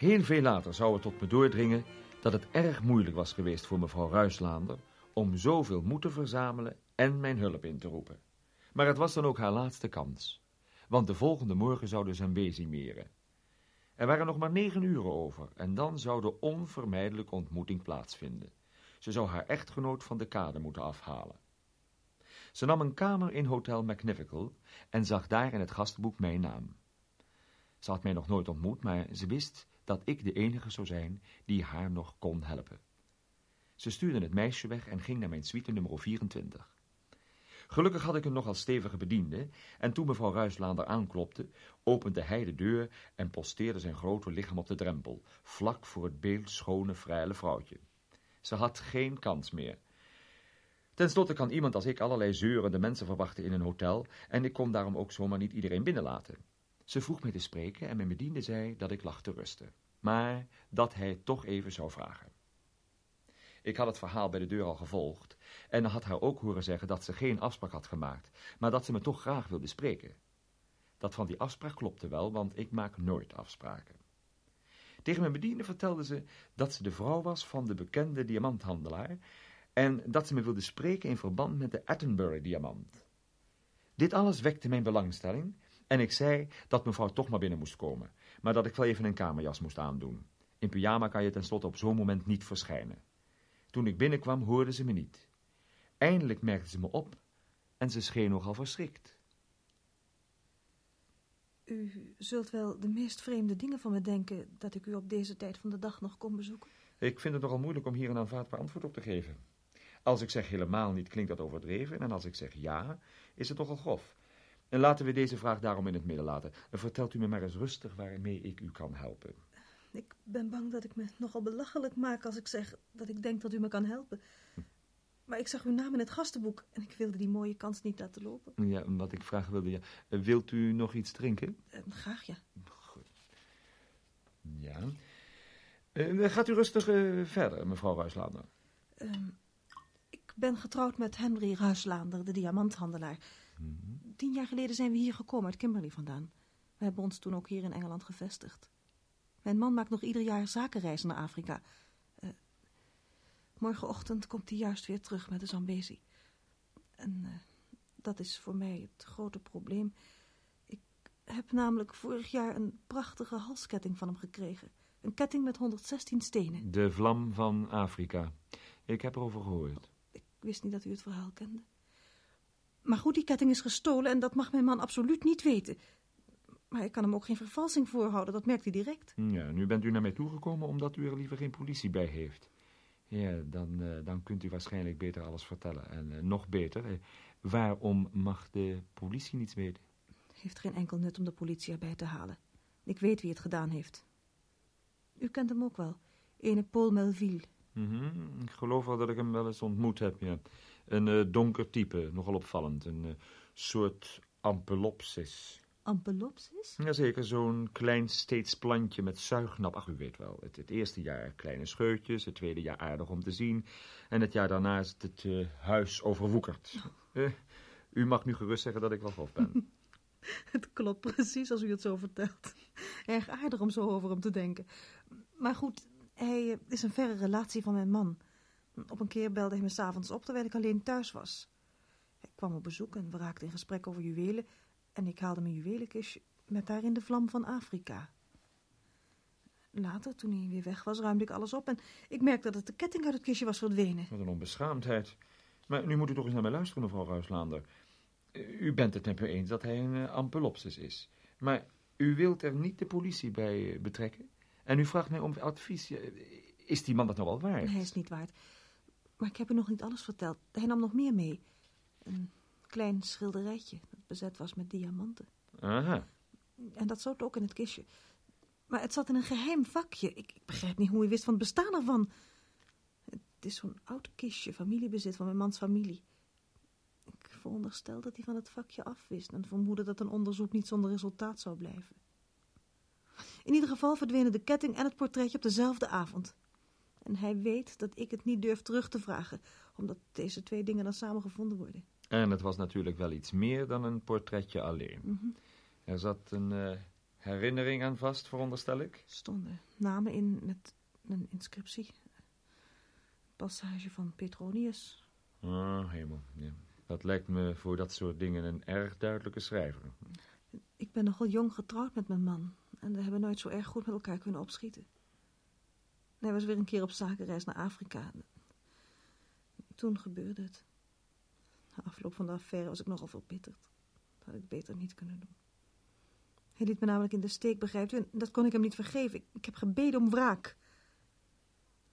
Heel veel later zou het tot me doordringen dat het erg moeilijk was geweest voor mevrouw Ruislaander om zoveel moed te verzamelen en mijn hulp in te roepen. Maar het was dan ook haar laatste kans, want de volgende morgen zouden ze een. Er waren nog maar negen uren over en dan zou de onvermijdelijke ontmoeting plaatsvinden. Ze zou haar echtgenoot van de kade moeten afhalen. Ze nam een kamer in Hotel Magnifical en zag daar in het gastenboek mijn naam. Ze had mij nog nooit ontmoet, maar ze wist dat ik de enige zou zijn die haar nog kon helpen. Ze stuurde het meisje weg en ging naar mijn suite nummer 24. Gelukkig had ik een nogal stevige bediende, en toen mevrouw Ruislaander aanklopte, opende hij de deur en posteerde zijn grote lichaam op de drempel, vlak voor het beeldschone, vrije vrouwtje. Ze had geen kans meer. Ten slotte kan iemand als ik allerlei zeurende mensen verwachten in een hotel, en ik kon daarom ook zomaar niet iedereen binnenlaten. Ze vroeg mij te spreken en mijn bediende zei dat ik lag te rusten, maar dat hij toch even zou vragen. Ik had het verhaal bij de deur al gevolgd en had haar ook horen zeggen dat ze geen afspraak had gemaakt, maar dat ze me toch graag wilde spreken. Dat van die afspraak klopte wel, want ik maak nooit afspraken. Tegen mijn bediende vertelde ze dat ze de vrouw was van de bekende diamanthandelaar en dat ze me wilde spreken in verband met de Attenborough-diamant. Dit alles wekte mijn belangstelling en ik zei dat mevrouw toch maar binnen moest komen, maar dat ik wel even een kamerjas moest aandoen. In pyjama kan je tenslotte op zo'n moment niet verschijnen. Toen ik binnenkwam hoorde ze me niet. Eindelijk merkte ze me op en ze scheen nogal verschrikt. U zult wel de meest vreemde dingen van me denken dat ik u op deze tijd van de dag nog kom bezoeken. Ik vind het nogal moeilijk om hier een aanvaardbaar antwoord op te geven. Als ik zeg helemaal niet, klinkt dat overdreven. En als ik zeg ja, is het toch al grof. En laten we deze vraag daarom in het midden laten. Vertelt u me maar eens rustig waarmee ik u kan helpen. Ik ben bang dat ik me nogal belachelijk maak als ik zeg dat ik denk dat u me kan helpen. Maar ik zag uw naam in het gastenboek en ik wilde die mooie kans niet laten lopen. Ja, wat ik vragen wilde, ja. Wilt u nog iets drinken? Uh, graag, ja. Goed. Ja. Uh, gaat u rustig uh, verder, mevrouw Ruislander. Ehm, ik ben getrouwd met Henry Ruislander, de diamanthandelaar. Tien jaar geleden zijn we hier gekomen uit Kimberley vandaan. We hebben ons toen ook hier in Engeland gevestigd. Mijn man maakt nog ieder jaar zakenreizen naar Afrika. Uh, morgenochtend komt hij juist weer terug met de Zambezi. En uh, dat is voor mij het grote probleem. Ik heb namelijk vorig jaar een prachtige halsketting van hem gekregen. Een ketting met 116 stenen. De vlam van Afrika. Ik heb erover gehoord. Ik wist niet dat u het verhaal kende. Maar goed, die ketting is gestolen en dat mag mijn man absoluut niet weten. Maar ik kan hem ook geen vervalsing voorhouden, dat merkt hij direct. Ja, nu bent u naar mij toegekomen omdat u er liever geen politie bij heeft. Ja, dan, uh, dan kunt u waarschijnlijk beter alles vertellen. En uh, nog beter, uh, waarom mag de politie niets weten? Heeft geen enkel nut om de politie erbij te halen. Ik weet wie het gedaan heeft. U kent hem ook wel, ene Paul Melville. Mm -hmm. Ik geloof wel dat ik hem wel eens ontmoet heb, ja. Een donker type, nogal opvallend. Een soort ampelopsis. Ampelopsis? Jazeker, zo'n klein steeds plantje met zuignap. Ach, u weet wel, het, het, eerste jaar kleine scheutjes, het tweede jaar aardig om te zien. En het jaar daarna is het, het uh, huis overwoekerd. Uh, u mag nu gerust zeggen dat ik wel grof ben. het klopt precies als u het zo vertelt. Erg aardig om zo over hem te denken. Maar goed, hij is een verre relatie van mijn man. Op een keer belde hij me s'avonds op terwijl ik alleen thuis was. Hij kwam op bezoek en we raakten in gesprek over juwelen en ik haalde mijn juwelenkistje met daarin de vlam van Afrika. Later, toen hij weer weg was, ruimde ik alles op en ik merkte dat de ketting uit het kistje was verdwenen. Wat een onbeschaamdheid. Maar nu moet u toch eens naar mij luisteren, mevrouw Ruislander. U bent het met me eens dat hij een uh, ampelopsis is. Maar u wilt er niet de politie bij uh, betrekken? En u vraagt mij om advies. Is die man dat nou wel waard? Nee, hij is niet waard. Maar ik heb u nog niet alles verteld. Hij nam nog meer mee. Een klein schilderijtje dat bezet was met diamanten. Aha. En dat zat ook in het kistje. Maar het zat in een geheim vakje. Ik, ik begrijp niet hoe hij wist van het bestaan ervan. Het is zo'n oud kistje, familiebezit van mijn mans familie. Ik veronderstel dat hij van het vakje afwist en vermoedde dat een onderzoek niet zonder resultaat zou blijven. In ieder geval verdwenen de ketting en het portretje op dezelfde avond. En hij weet dat ik het niet durf terug te vragen, omdat deze twee dingen dan samen gevonden worden. En het was natuurlijk wel iets meer dan een portretje alleen. Mm -hmm. Er zat een uh, herinnering aan vast, veronderstel ik? Stonden namen in met een inscriptie. Passage van Petronius. Oh, hemel. Ja. Dat lijkt me voor dat soort dingen een erg duidelijke schrijver. Ik ben nogal jong getrouwd met mijn man. En we hebben nooit zo erg goed met elkaar kunnen opschieten. Hij was weer een keer op zakenreis naar Afrika. Toen gebeurde het. Na afloop van de affaire was ik nogal verbitterd. Dat had ik beter niet kunnen doen. Hij liet me namelijk in de steek, begrijpt u? En dat kon ik hem niet vergeven. Ik, ik heb gebeden om wraak.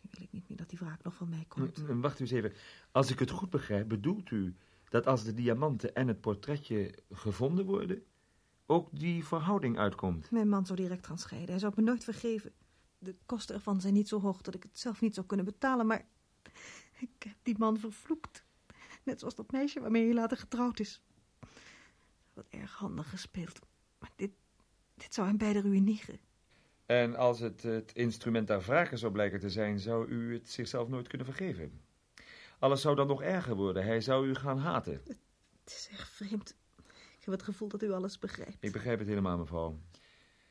Nu wil ik niet meer dat die wraak nog van mij komt. Wacht u eens even. Als ik het goed begrijp, bedoelt u dat als de diamanten en het portretje gevonden worden, ook die verhouding uitkomt? Mijn man zou direct gaan scheiden. Hij zou het me nooit vergeven. De kosten ervan zijn niet zo hoog dat ik het zelf niet zou kunnen betalen, maar ik heb die man vervloekt. Net zoals dat meisje waarmee hij later getrouwd is. Wat erg handig gespeeld. Maar dit, dit zou hem beide ruïneren. En als het het instrument der wraken zou blijken te zijn, zou u het zichzelf nooit kunnen vergeven. Alles zou dan nog erger worden. Hij zou u gaan haten. Het is echt vreemd. Ik heb het gevoel dat u alles begrijpt. Ik begrijp het helemaal, mevrouw.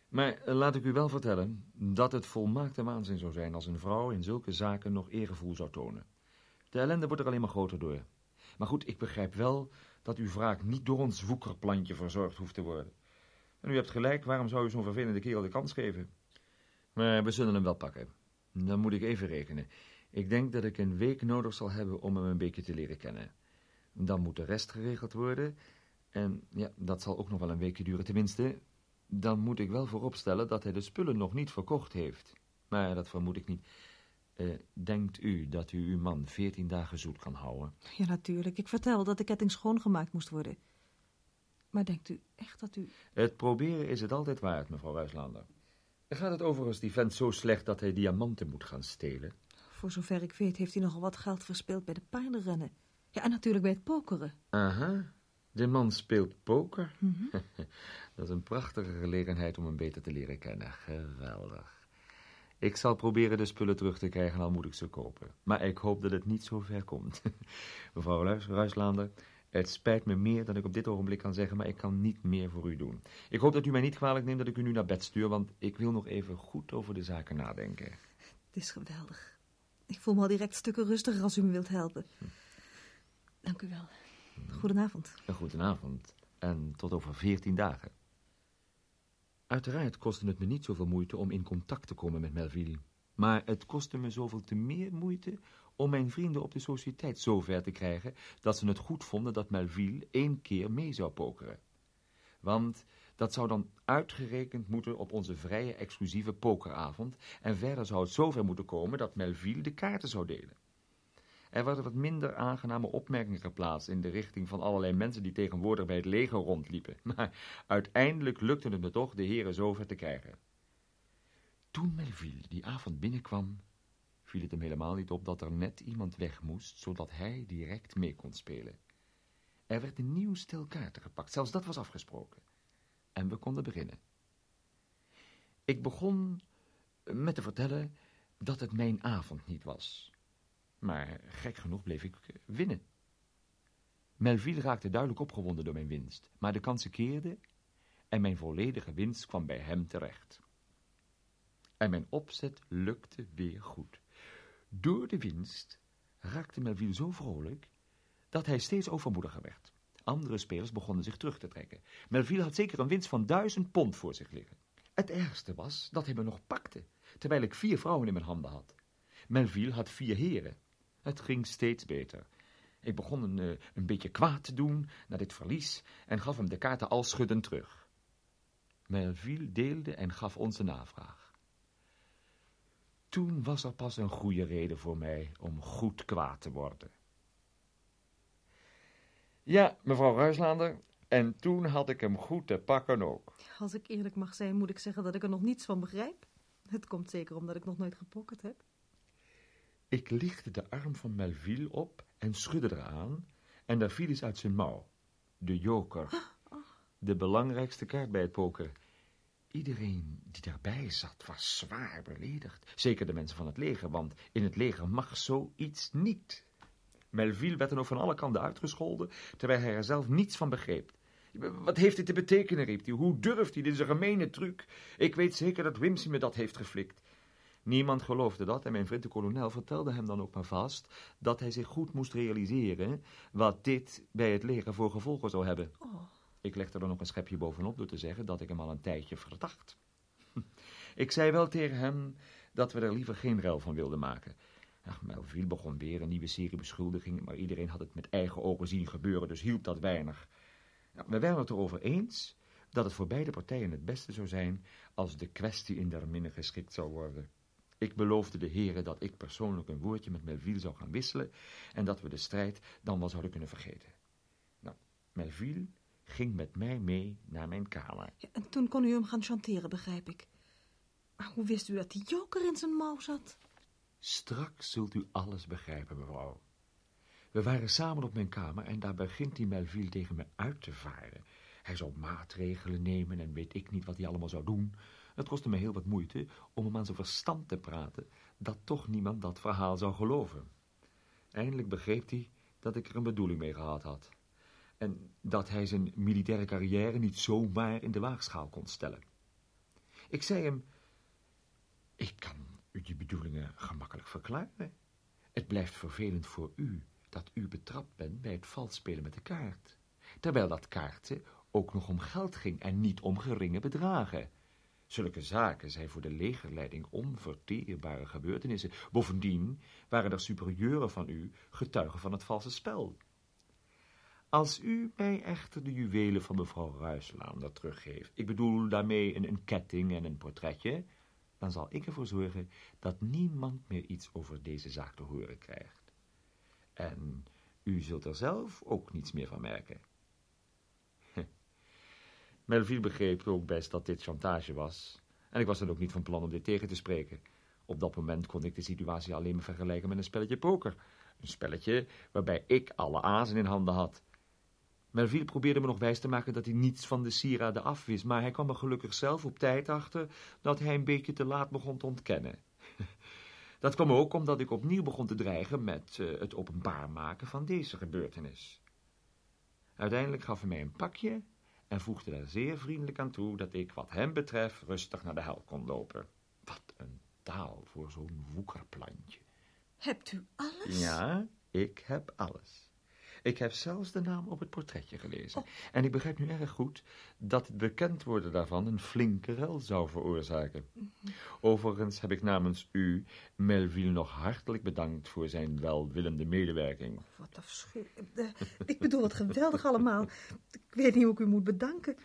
Maar eh, laat ik u wel vertellen dat het volmaakte waanzin zou zijn als een vrouw in zulke zaken nog eergevoel zou tonen. De ellende wordt er alleen maar groter door. Maar goed, ik begrijp wel dat uw wraak niet door ons woekerplantje verzorgd hoeft te worden. En u hebt gelijk, waarom zou u zo'n vervelende kerel de kans geven? Maar we zullen hem wel pakken. Dan moet ik even rekenen. Ik denk dat ik een week nodig zal hebben om hem een beetje te leren kennen. Dan moet de rest geregeld worden. En ja, dat zal ook nog wel een weekje duren. Tenminste, dan moet ik wel vooropstellen dat hij de spullen nog niet verkocht heeft. Maar dat vermoed ik niet. Eh, denkt u dat u uw man veertien dagen zoet kan houden? Ja, natuurlijk. Ik vertel dat de ketting schoongemaakt moest worden. Maar denkt u echt dat u... Het proberen is het altijd waard, mevrouw Ruislander. Gaat het overigens die vent zo slecht dat hij diamanten moet gaan stelen? Voor zover ik weet heeft hij nogal wat geld verspeeld bij de paardenrennen. Ja, en natuurlijk bij het pokeren. Aha, de man speelt poker. dat is een prachtige gelegenheid om hem beter te leren kennen. Geweldig. Ik zal proberen de spullen terug te krijgen, al moet ik ze kopen. Maar ik hoop dat het niet zo ver komt. Mevrouw Ruis- Ruislander, het spijt me meer dan ik op dit ogenblik kan zeggen, maar ik kan niet meer voor u doen. Ik hoop dat u mij niet kwalijk neemt dat ik u nu naar bed stuur, want ik wil nog even goed over de zaken nadenken. Het is geweldig. Ik voel me al direct stukken rustiger als u me wilt helpen. Dank u wel. Goedenavond. Goedenavond en tot over veertien dagen. Uiteraard kostte het me niet zoveel moeite om in contact te komen met Melville. Maar het kostte me zoveel te meer moeite om mijn vrienden op de sociëteit zover te krijgen dat ze het goed vonden dat Melville één keer mee zou pokeren. Want dat zou dan uitgerekend moeten op onze vrije exclusieve pokeravond en verder zou het zover moeten komen dat Melville de kaarten zou delen. Er werden wat minder aangename opmerkingen geplaatst in de richting van allerlei mensen die tegenwoordig bij het leger rondliepen. Maar uiteindelijk lukte het me toch de heren zover te krijgen. Toen Melville die avond binnenkwam, viel het hem helemaal niet op dat er net iemand weg moest, zodat hij direct mee kon spelen. Er werd een nieuw stel kaarten gepakt, zelfs dat was afgesproken. En we konden beginnen. Ik begon met te vertellen dat het mijn avond niet was. Maar gek genoeg bleef ik eh, winnen. Melville raakte duidelijk opgewonden door mijn winst, maar de kansen keerden en mijn volledige winst kwam bij hem terecht. En mijn opzet lukte weer goed. Door de winst raakte Melville zo vrolijk dat hij steeds overmoediger werd. Andere spelers begonnen zich terug te trekken. Melville had zeker een winst van duizend pond voor zich liggen. Het ergste was dat hij me nog pakte, terwijl ik vier vrouwen in mijn handen had. Melville had vier heren. Het ging steeds beter. Ik begon een, eh, een beetje kwaad te doen na dit verlies en gaf hem de kaarten al schuddend terug. Melville deelde en gaf ons een navraag. Toen was er pas een goede reden voor mij om goed kwaad te worden. Ja, mevrouw Ruislander, en toen had ik hem goed te pakken ook. Als ik eerlijk mag zijn, moet ik zeggen dat ik er nog niets van begrijp. Het komt zeker omdat ik nog nooit gepokkerd heb. Ik lichtte de arm van Melville op en schudde eraan, en daar viel iets uit zijn mouw. De joker. De belangrijkste kaart bij het poker. Iedereen die daarbij zat was zwaar beledigd. Zeker de mensen van het leger, want in het leger mag zoiets niet. Melville werd dan ook van alle kanten uitgescholden, terwijl hij er zelf niets van begreep. Wat heeft dit te betekenen, riep hij. Hoe durft hij? Dit is een gemene truc. Ik weet zeker dat Wimsey me dat heeft geflikt. Niemand geloofde dat en mijn vriend de kolonel vertelde hem dan ook maar vast dat hij zich goed moest realiseren wat dit bij het leger voor gevolgen zou hebben. Oh. Ik legde er nog een schepje bovenop door te zeggen dat ik hem al een tijdje verdacht. Ik zei wel tegen hem dat we er liever geen ruil van wilden maken. Ach, Melville begon weer een nieuwe serie beschuldigingen, maar iedereen had het met eigen ogen zien gebeuren, dus hielp dat weinig. we werden het erover eens dat het voor beide partijen het beste zou zijn als de kwestie in der minne geschikt zou worden. Ik beloofde de heren dat ik persoonlijk een woordje met Melville zou gaan wisselen en dat we de strijd dan wel zouden kunnen vergeten. Nou, Melville ging met mij mee naar mijn kamer. Ja, en toen kon u hem gaan chanteren, begrijp ik. Maar hoe wist u dat die joker in zijn mouw zat? Straks zult u alles begrijpen, mevrouw. We waren samen op mijn kamer en daar begint die Melville tegen me uit te varen. Hij zou maatregelen nemen en weet ik niet wat hij allemaal zou doen. Het kostte me heel wat moeite om hem aan zijn verstand te praten, dat toch niemand dat verhaal zou geloven. Eindelijk begreep hij dat ik er een bedoeling mee gehad had. En dat hij zijn militaire carrière niet zomaar in de waagschaal kon stellen. Ik zei hem, ik kan u die bedoelingen gemakkelijk verklaren. Het blijft vervelend voor u dat u betrapt bent bij het vals spelen met de kaart. Terwijl dat kaarten ook nog om geld ging en niet om geringe bedragen. Zulke zaken zijn voor de legerleiding onverteerbare gebeurtenissen. Bovendien waren er superieuren van u getuigen van het valse spel. Als u mij echter de juwelen van mevrouw Ruislaander teruggeeft, ik bedoel daarmee een ketting en een portretje, dan zal ik ervoor zorgen dat niemand meer iets over deze zaak te horen krijgt. En u zult er zelf ook niets meer van merken. Melville begreep ook best dat dit chantage was. En ik was dan ook niet van plan om dit tegen te spreken. Op dat moment kon ik de situatie alleen maar vergelijken met een spelletje poker. Een spelletje waarbij ik alle azen in handen had. Melville probeerde me nog wijs te maken dat hij niets van de sieraden afwist, maar hij kwam er gelukkig zelf op tijd achter dat hij een beetje te laat begon te ontkennen. Dat kwam ook omdat ik opnieuw begon te dreigen met uh, het openbaar maken van deze gebeurtenis. Uiteindelijk gaf hij mij een pakje en voegde er zeer vriendelijk aan toe dat ik, wat hem betreft, rustig naar de hel kon lopen. Wat een taal voor zo'n woekerplantje. Hebt u alles? Ja, ik heb alles. Ik heb zelfs de naam op het portretje gelezen. En ik begrijp nu erg goed dat het bekend worden daarvan een flinke rel zou veroorzaken. Overigens heb ik namens u Melville nog hartelijk bedankt voor zijn welwillende medewerking. Oh, wat afschuwelijk. Ik bedoel, wat geweldig allemaal. Ik weet niet hoe ik u moet bedanken.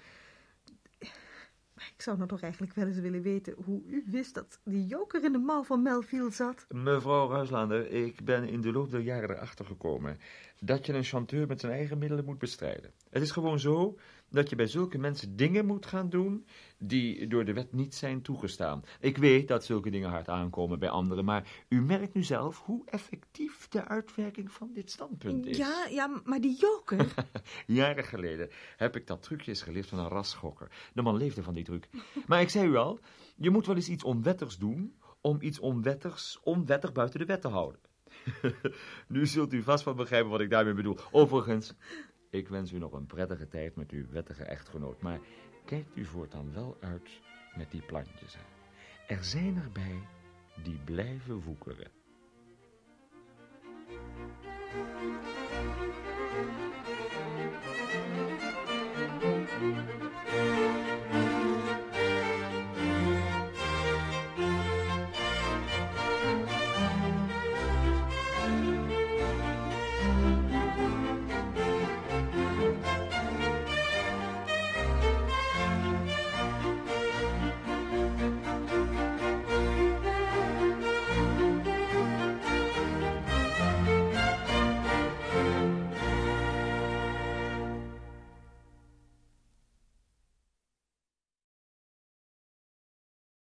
Ik zou nou toch eigenlijk wel eens willen weten hoe u wist dat die joker in de mouw van Melville zat. Mevrouw Ruislander, ik ben in de loop der jaren erachter gekomen dat je een chanteur met zijn eigen middelen moet bestrijden. Het is gewoon zo dat je bij zulke mensen dingen moet gaan doen die door de wet niet zijn toegestaan. Ik weet dat zulke dingen hard aankomen bij anderen, maar u merkt nu zelf hoe effectief de uitwerking van dit standpunt is. Ja, ja, maar die joker... Jaren geleden heb ik dat trucje eens geleerd van een rasgokker. De man leefde van die truc. Maar ik zei u al, je moet wel eens iets onwettigs doen om iets onwettigs onwettig buiten de wet te houden. nu zult u vast wel begrijpen wat ik daarmee bedoel. Overigens, ik wens u nog een prettige tijd met uw wettige echtgenoot. Maar kijkt u voortaan wel uit met die plantjes. Er zijn erbij die blijven woekeren.